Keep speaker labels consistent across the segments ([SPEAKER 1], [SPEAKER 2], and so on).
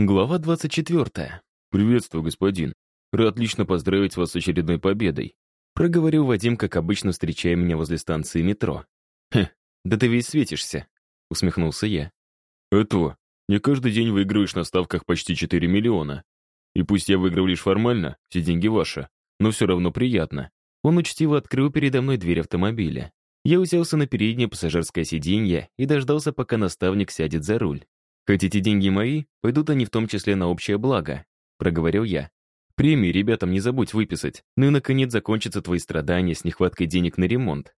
[SPEAKER 1] Глава 24. «Приветствую, господин. Рад лично поздравить вас с очередной победой», проговорил Вадим, как обычно, встречая меня возле станции метро. «Хе, да ты весь светишься», усмехнулся я. «Это, не каждый день выигрываешь на ставках почти 4 миллиона. И пусть я выиграл лишь формально, все деньги ваши, но все равно приятно». Он учтиво открыл передо мной дверь автомобиля. Я уселся на переднее пассажирское сиденье и дождался, пока наставник сядет за руль. «Хотите деньги мои? Пойдут они в том числе на общее благо», — проговорил я. «Премии ребятам не забудь выписать. Ну и, наконец, закончатся твои страдания с нехваткой денег на ремонт».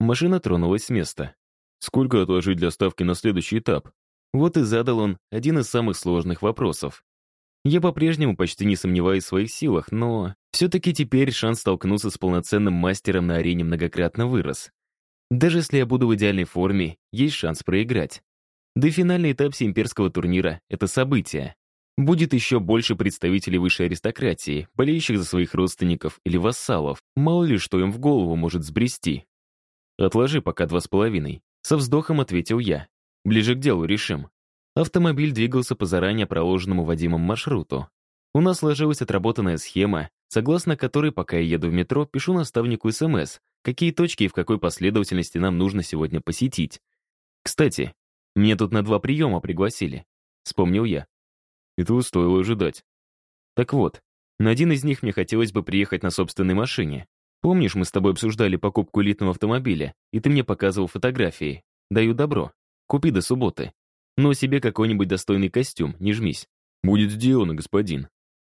[SPEAKER 1] Машина тронулась с места. «Сколько отложить для ставки на следующий этап?» Вот и задал он один из самых сложных вопросов. Я по-прежнему почти не сомневаюсь в своих силах, но все-таки теперь шанс столкнуться с полноценным мастером на арене многократно вырос. Даже если я буду в идеальной форме, есть шанс проиграть. Да и финальный этап всеимперского турнира — это событие. Будет еще больше представителей высшей аристократии, болеющих за своих родственников или вассалов. Мало ли, что им в голову может сбрести. «Отложи пока два с половиной», — со вздохом ответил я. «Ближе к делу решим». Автомобиль двигался по заранее проложенному Вадимом маршруту. У нас сложилась отработанная схема, согласно которой, пока я еду в метро, пишу наставнику СМС, какие точки и в какой последовательности нам нужно сегодня посетить. Кстати, меня тут на два приема пригласили. Вспомнил я. Этого стоило ожидать. Так вот, на один из них мне хотелось бы приехать на собственной машине. Помнишь, мы с тобой обсуждали покупку элитного автомобиля, и ты мне показывал фотографии? Даю добро. Купи до субботы. Но себе какой-нибудь достойный костюм, не жмись. Будет сделано, господин.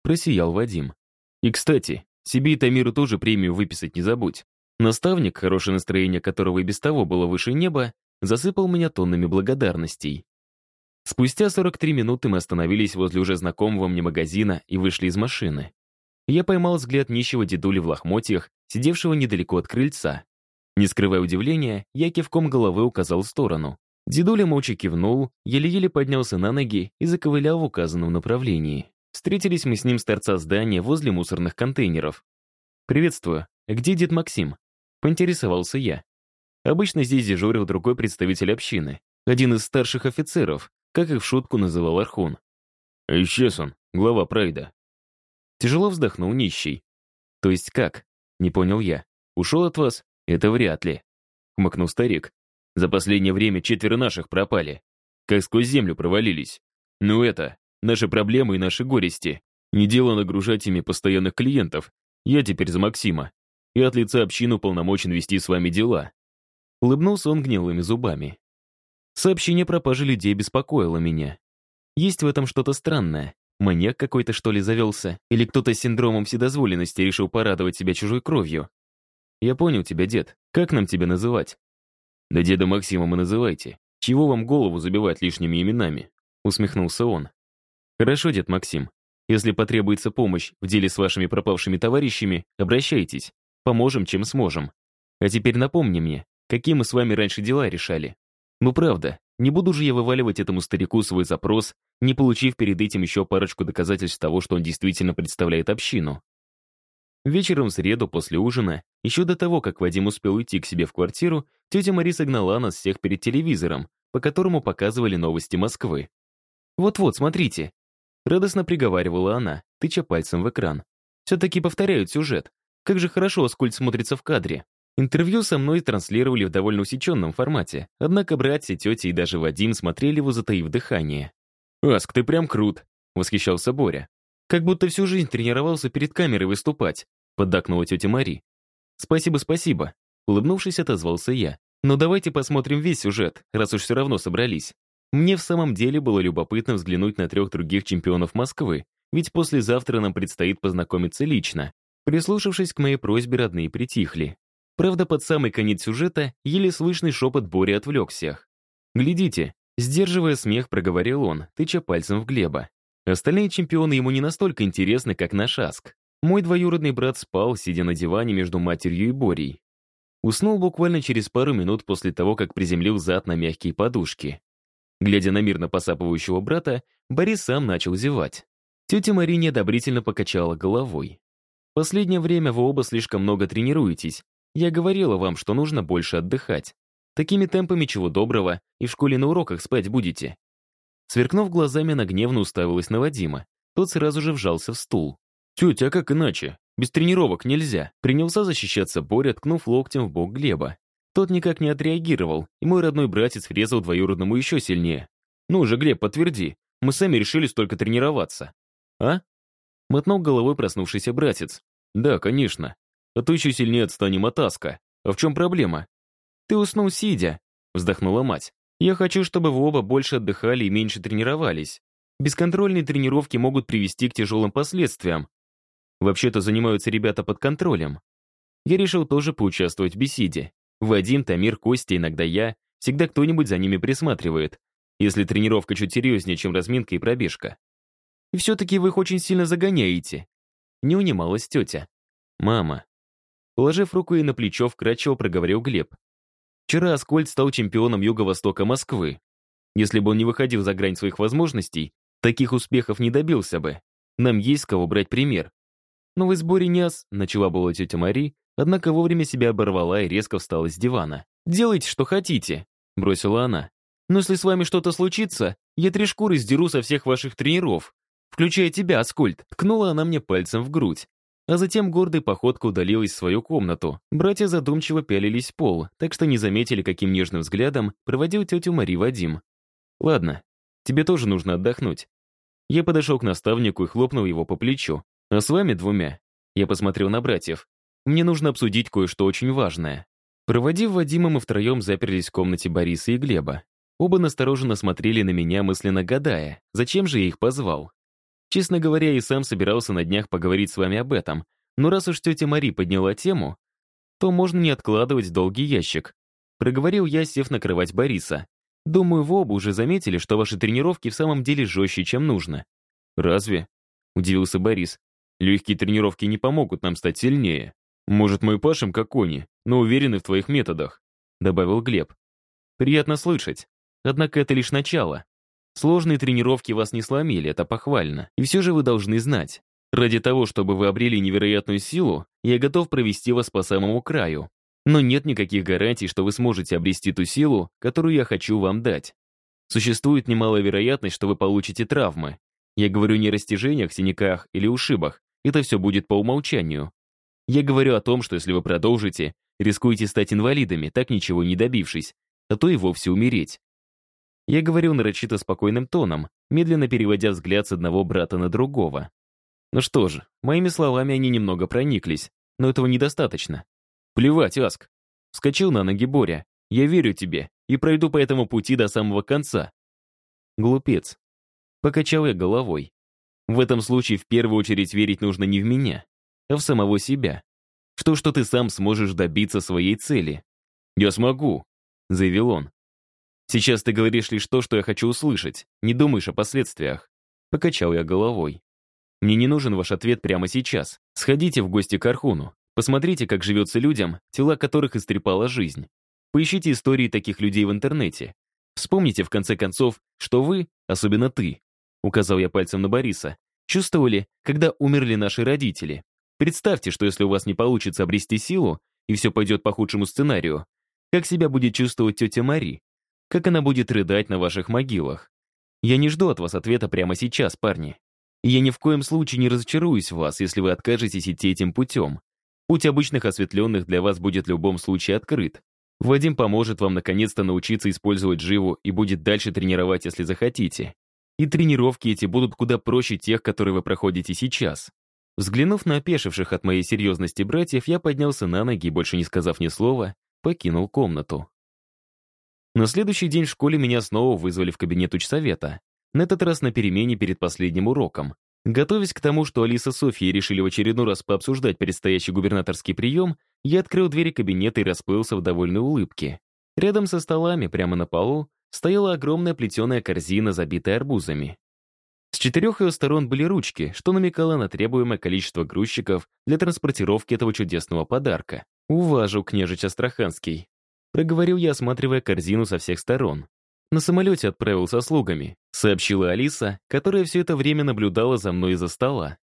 [SPEAKER 1] Просиял Вадим. И, кстати, себе и Тамиру тоже премию выписать не забудь. Наставник, хорошее настроение которого и без того было выше неба, засыпал меня тоннами благодарностей. Спустя 43 минуты мы остановились возле уже знакомого мне магазина и вышли из машины. Я поймал взгляд нищего дедули в лохмотьях, сидевшего недалеко от крыльца. Не скрывая удивления, я кивком головы указал в сторону. Дедуля молча кивнул, еле-еле поднялся на ноги и заковылял в указанном направлении. Встретились мы с ним с торца здания возле мусорных контейнеров. «Приветствую. Где дед Максим?» Поинтересовался я. Обычно здесь дежурил другой представитель общины, один из старших офицеров, как их в шутку называл Архун. «Исчез он, глава Прайда». Тяжело вздохнул нищий. «То есть как?» — не понял я. «Ушел от вас? Это вряд ли». Хмыкнул старик. «За последнее время четверо наших пропали. Как сквозь землю провалились. Ну это, наши проблемы и наши горести. Не дело нагружать ими постоянных клиентов. Я теперь за Максима. И от лица общины уполномочен вести с вами дела. Улыбнулся он гнилыми зубами. Сообщение про пропажи людей беспокоило меня. Есть в этом что-то странное. Маньяк какой-то, что ли, завелся? Или кто-то с синдромом вседозволенности решил порадовать себя чужой кровью? Я понял тебя, дед. Как нам тебя называть? Да деда Максима мы называйте. Чего вам голову забивать лишними именами? Усмехнулся он. Хорошо, дед Максим. Если потребуется помощь в деле с вашими пропавшими товарищами, обращайтесь. Поможем, чем сможем. А теперь напомни мне, Какие мы с вами раньше дела решали? Ну правда, не буду же я вываливать этому старику свой запрос, не получив перед этим еще парочку доказательств того, что он действительно представляет общину. Вечером в среду после ужина, еще до того, как Вадим успел уйти к себе в квартиру, тетя Мари согнала нас всех перед телевизором, по которому показывали новости Москвы. «Вот-вот, смотрите!» Радостно приговаривала она, тыча пальцем в экран. «Все-таки повторяют сюжет. Как же хорошо Аскольд смотрится в кадре. Интервью со мной транслировали в довольно усеченном формате, однако братья, тети и даже Вадим смотрели его, затаив дыхание. «Аск, ты прям крут!» — восхищался Боря. «Как будто всю жизнь тренировался перед камерой выступать», — поддакнула тетя Мари. «Спасибо, спасибо», — улыбнувшись, отозвался я. «Но давайте посмотрим весь сюжет, раз уж все равно собрались. Мне в самом деле было любопытно взглянуть на трех других чемпионов Москвы, ведь послезавтра нам предстоит познакомиться лично». Прислушавшись к моей просьбе, родные притихли. Правда, под самый конец сюжета еле слышный шепот Бори отвлек всех. «Глядите», — сдерживая смех, проговорил он, тыча пальцем в Глеба. Остальные чемпионы ему не настолько интересны, как наш Аск. Мой двоюродный брат спал, сидя на диване между матерью и Борей. Уснул буквально через пару минут после того, как приземлил зад на мягкие подушки. Глядя на мирно посапывающего брата, Борис сам начал зевать. Тетя Мари неодобрительно покачала головой. «Последнее время вы оба слишком много тренируетесь, я говорила вам, что нужно больше отдыхать. Такими темпами чего доброго, и в школе на уроках спать будете. Сверкнув глазами, она гневно уставилась на Вадима. Тот сразу же вжался в стул. «Тетя, а как иначе? Без тренировок нельзя!» Принялся защищаться Боря, ткнув локтем в бок Глеба. Тот никак не отреагировал, и мой родной братец врезал двоюродному еще сильнее. «Ну же, Глеб, подтверди. Мы сами решили столько тренироваться». «А?» Мотнул головой проснувшийся братец. «Да, конечно. А то еще сильнее отстанем от Аска. А в чем проблема?» «Ты уснул сидя», — вздохнула мать. «Я хочу, чтобы вы оба больше отдыхали и меньше тренировались. Бесконтрольные тренировки могут привести к тяжелым последствиям. Вообще-то занимаются ребята под контролем. Я решил тоже поучаствовать в беседе. Вадим, Тамир, Костя, иногда я. Всегда кто-нибудь за ними присматривает, если тренировка чуть серьезнее, чем разминка и пробежка. И все-таки вы их очень сильно загоняете. Не унималась тетя. Мама. Положив руку ей на плечо, вкрадчиво проговорил Глеб. Вчера Аскольд стал чемпионом Юго-Востока Москвы. Если бы он не выходил за грань своих возможностей, таких успехов не добился бы. Нам есть кого брать пример. Но в сборе не начала была тетя Мари, однако вовремя себя оборвала и резко встала с дивана. «Делайте, что хотите», — бросила она. «Но если с вами что-то случится, я три шкуры сдеру со всех ваших тренеров, включая тебя, Аскольд», — ткнула она мне пальцем в грудь. А затем гордой походкой удалилась в свою комнату. Братья задумчиво пялились в пол, так что не заметили, каким нежным взглядом проводил тетю Мари Вадим. «Ладно, тебе тоже нужно отдохнуть». Я подошел к наставнику и хлопнул его по плечу. А с вами двумя, я посмотрел на братьев, мне нужно обсудить кое-что очень важное. Проводив Вадима, мы втроем заперлись в комнате Бориса и Глеба. Оба настороженно смотрели на меня, мысленно гадая, зачем же я их позвал. Честно говоря, и сам собирался на днях поговорить с вами об этом, но раз уж тетя Мари подняла тему, то можно не откладывать долгий ящик. Проговорил я, сев накрывать Бориса. Думаю, вы оба уже заметили, что ваши тренировки в самом деле жестче, чем нужно. Разве? Удивился Борис. Легкие тренировки не помогут нам стать сильнее. Может, мы пашем как кони, но уверены в твоих методах», — добавил Глеб. «Приятно слышать. Однако это лишь начало. Сложные тренировки вас не сломили, это похвально. И все же вы должны знать. Ради того, чтобы вы обрели невероятную силу, я готов провести вас по самому краю. Но нет никаких гарантий, что вы сможете обрести ту силу, которую я хочу вам дать. Существует немалая вероятность, что вы получите травмы. Я говорю не о растяжениях, синяках или ушибах, это все будет по умолчанию. Я говорю о том, что если вы продолжите, рискуете стать инвалидами, так ничего не добившись, а то и вовсе умереть. Я говорю нарочито спокойным тоном, медленно переводя взгляд с одного брата на другого. Ну что же, моими словами они немного прониклись, но этого недостаточно. Плевать, Аск. Вскочил на ноги Боря. Я верю тебе и пройду по этому пути до самого конца. Глупец. Покачал я головой. В этом случае в первую очередь верить нужно не в меня, а в самого себя. В то, что ты сам сможешь добиться своей цели. «Я смогу», — заявил он. «Сейчас ты говоришь лишь то, что я хочу услышать. Не думаешь о последствиях». Покачал я головой. «Мне не нужен ваш ответ прямо сейчас. Сходите в гости к Архуну. Посмотрите, как живется людям, тела которых истрепала жизнь. Поищите истории таких людей в интернете. Вспомните, в конце концов, что вы, особенно ты, указал я пальцем на Бориса, чувствовали, когда умерли наши родители. Представьте, что если у вас не получится обрести силу, и все пойдет по худшему сценарию, как себя будет чувствовать тетя Мари? Как она будет рыдать на ваших могилах? Я не жду от вас ответа прямо сейчас, парни. И я ни в коем случае не разочаруюсь в вас, если вы откажетесь идти этим путем. Путь обычных осветленных для вас будет в любом случае открыт. Вадим поможет вам наконец-то научиться использовать живу и будет дальше тренировать, если захотите. И тренировки эти будут куда проще тех, которые вы проходите сейчас. Взглянув на опешивших от моей серьезности братьев, я поднялся на ноги и, больше не сказав ни слова, покинул комнату. На следующий день в школе меня снова вызвали в кабинет учсовета. На этот раз на перемене перед последним уроком. Готовясь к тому, что Алиса с Софьей решили в очередной раз пообсуждать предстоящий губернаторский прием, я открыл двери кабинета и расплылся в довольной улыбке. Рядом со столами, прямо на полу, стояла огромная плетеная корзина, забитая арбузами. С четырех ее сторон были ручки, что намекало на требуемое количество грузчиков для транспортировки этого чудесного подарка. «Уважу, княжич Астраханский», — проговорил я, осматривая корзину со всех сторон. «На самолете отправил со слугами», — сообщила Алиса, которая все это время наблюдала за мной из-за стола.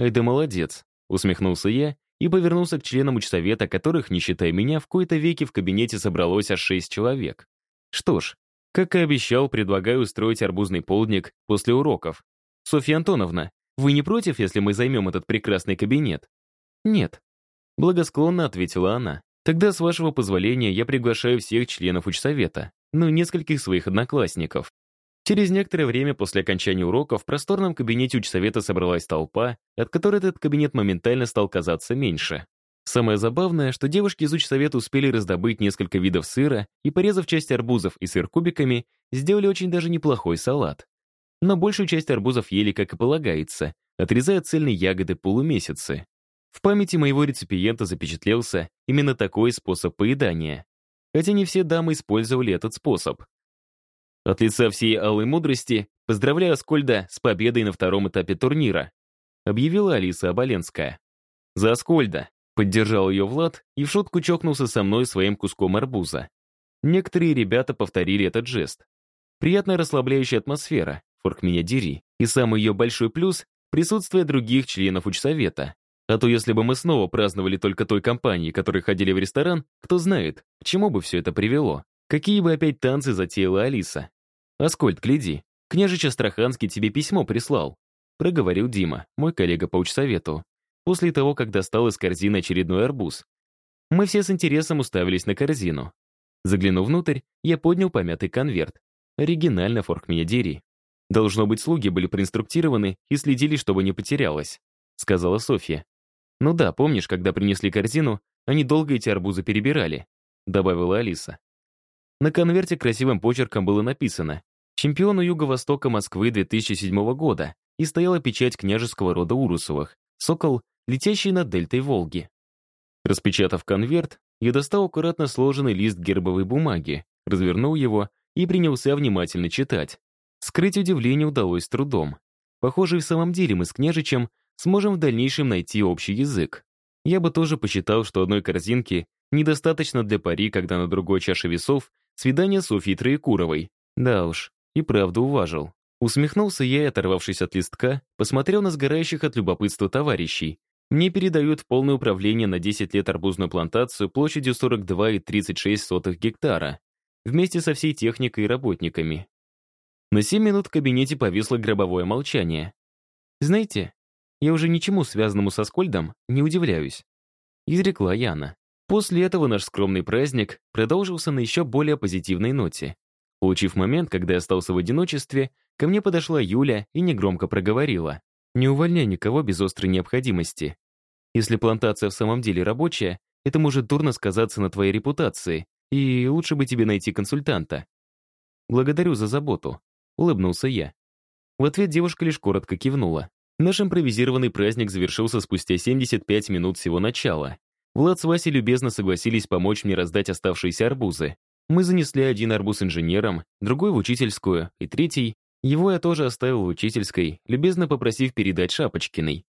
[SPEAKER 1] «Ай да молодец», — усмехнулся я и повернулся к членам учсовета, которых, не считая меня, в кои-то веки в кабинете собралось аж шесть человек. Что ж, Как и обещал, предлагаю устроить арбузный полдник после уроков. Софья Антоновна, вы не против, если мы займем этот прекрасный кабинет? Нет. Благосклонно ответила она. Тогда, с вашего позволения, я приглашаю всех членов учсовета, ну, нескольких своих одноклассников. Через некоторое время после окончания уроков в просторном кабинете учсовета собралась толпа, от которой этот кабинет моментально стал казаться меньше. Самое забавное, что девушки из учсовета успели раздобыть несколько видов сыра и, порезав часть арбузов и сыр кубиками, сделали очень даже неплохой салат. Но большую часть арбузов ели, как и полагается, отрезая цельные ягоды полумесяцы. В памяти моего реципиента запечатлелся именно такой способ поедания. Хотя не все дамы использовали этот способ. От лица всей алой мудрости поздравляю Аскольда с победой на втором этапе турнира, объявила Алиса Оболенская. За Аскольда! Поддержал ее Влад и в шутку чокнулся со мной своим куском арбуза. Некоторые ребята повторили этот жест. Приятная расслабляющая атмосфера, форк меня дери. И самый ее большой плюс — присутствие других членов учсовета. А то если бы мы снова праздновали только той компании, которые ходили в ресторан, кто знает, к чему бы все это привело. Какие бы опять танцы затеяла Алиса. «Аскольд, гляди, княжич Астраханский тебе письмо прислал», проговорил Дима, мой коллега по учсовету после того, как достал из корзины очередной арбуз. Мы все с интересом уставились на корзину. Заглянув внутрь, я поднял помятый конверт. Оригинально форк меня дери. Должно быть, слуги были проинструктированы и следили, чтобы не потерялось, сказала Софья. Ну да, помнишь, когда принесли корзину, они долго эти арбузы перебирали, добавила Алиса. На конверте красивым почерком было написано «Чемпиону Юго-Востока Москвы 2007 года» и стояла печать княжеского рода Урусовых. Сокол летящий над дельтой Волги. Распечатав конверт, я достал аккуратно сложенный лист гербовой бумаги, развернул его и принялся внимательно читать. Скрыть удивление удалось с трудом. Похоже, в самом деле мы с княжичем сможем в дальнейшем найти общий язык. Я бы тоже посчитал, что одной корзинки недостаточно для пари, когда на другой чаше весов свидание Софьи Троекуровой. Да уж, и правда уважил. Усмехнулся я оторвавшись от листка, посмотрел на сгорающих от любопытства товарищей, мне передают в полное управление на 10 лет арбузную плантацию площадью 42,36 гектара, вместе со всей техникой и работниками. На 7 минут в кабинете повисло гробовое молчание. «Знаете, я уже ничему, связанному со Скольдом, не удивляюсь», — изрекла Яна. После этого наш скромный праздник продолжился на еще более позитивной ноте. Получив момент, когда я остался в одиночестве, ко мне подошла Юля и негромко проговорила. Не увольняй никого без острой необходимости. Если плантация в самом деле рабочая, это может дурно сказаться на твоей репутации, и лучше бы тебе найти консультанта. Благодарю за заботу, улыбнулся я. В ответ девушка лишь коротко кивнула. Наш импровизированный праздник завершился спустя 75 минут всего начала. Влад с Васей любезно согласились помочь мне раздать оставшиеся арбузы. Мы занесли один арбуз инженерам, другой в учительскую, и третий его я тоже оставил в учительской, любезно попросив передать Шапочкиной.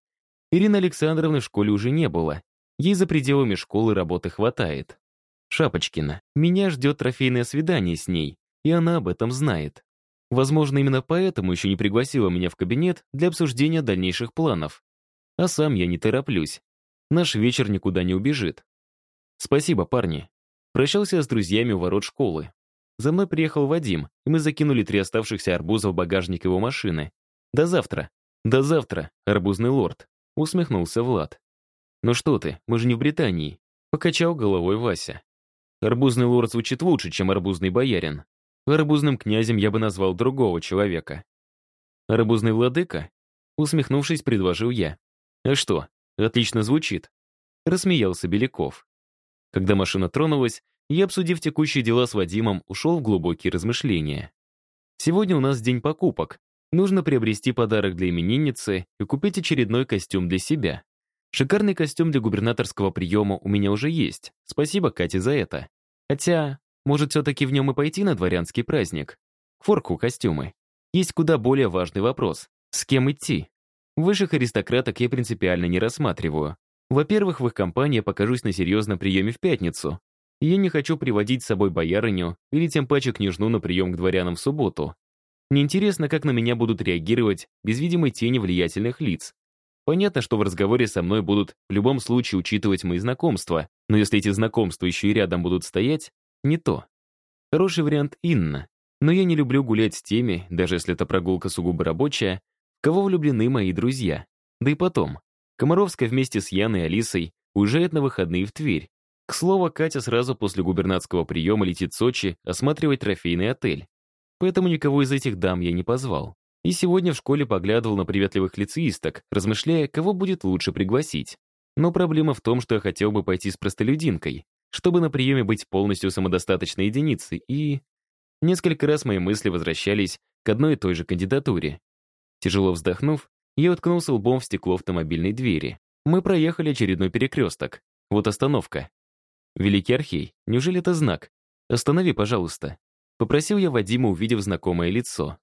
[SPEAKER 1] Ирины Александровны в школе уже не было. Ей за пределами школы работы хватает. Шапочкина. Меня ждет трофейное свидание с ней, и она об этом знает. Возможно, именно поэтому еще не пригласила меня в кабинет для обсуждения дальнейших планов. А сам я не тороплюсь. Наш вечер никуда не убежит. Спасибо, парни. Прощался с друзьями у ворот школы. За мной приехал Вадим, и мы закинули три оставшихся арбуза в багажник его машины. «До завтра!» «До завтра, арбузный лорд!» — усмехнулся Влад. «Ну что ты, мы же не в Британии!» — покачал головой Вася. «Арбузный лорд звучит лучше, чем арбузный боярин. Арбузным князем я бы назвал другого человека». «Арбузный владыка?» — усмехнувшись, предложил я. «А что, отлично звучит!» — рассмеялся Беляков. Когда машина тронулась, и, обсудив текущие дела с Вадимом, ушел в глубокие размышления. Сегодня у нас день покупок. Нужно приобрести подарок для именинницы и купить очередной костюм для себя. Шикарный костюм для губернаторского приема у меня уже есть. Спасибо Кате за это. Хотя, может, все-таки в нем и пойти на дворянский праздник? К форку костюмы. Есть куда более важный вопрос. С кем идти? Высших аристократок я принципиально не рассматриваю. Во-первых, в их компании я покажусь на серьезном приеме в пятницу, я не хочу приводить с собой боярыню или тем паче княжну на прием к дворянам в субботу. Мне интересно, как на меня будут реагировать без видимой тени влиятельных лиц. Понятно, что в разговоре со мной будут в любом случае учитывать мои знакомства, но если эти знакомства еще и рядом будут стоять, не то. Хороший вариант Инна. Но я не люблю гулять с теми, даже если это прогулка сугубо рабочая, кого влюблены мои друзья. Да и потом, Комаровская вместе с Яной и Алисой уезжает на выходные в Тверь. К слову, Катя сразу после губернатского приема летит в Сочи осматривать трофейный отель. Поэтому никого из этих дам я не позвал. И сегодня в школе поглядывал на приветливых лицеисток, размышляя, кого будет лучше пригласить. Но проблема в том, что я хотел бы пойти с простолюдинкой, чтобы на приеме быть полностью самодостаточной единицей, и... Несколько раз мои мысли возвращались к одной и той же кандидатуре. Тяжело вздохнув, я уткнулся лбом в стекло автомобильной двери. Мы проехали очередной перекресток. Вот остановка. Великий Архей, неужели это знак? Останови, пожалуйста. Попросил я Вадима, увидев знакомое лицо.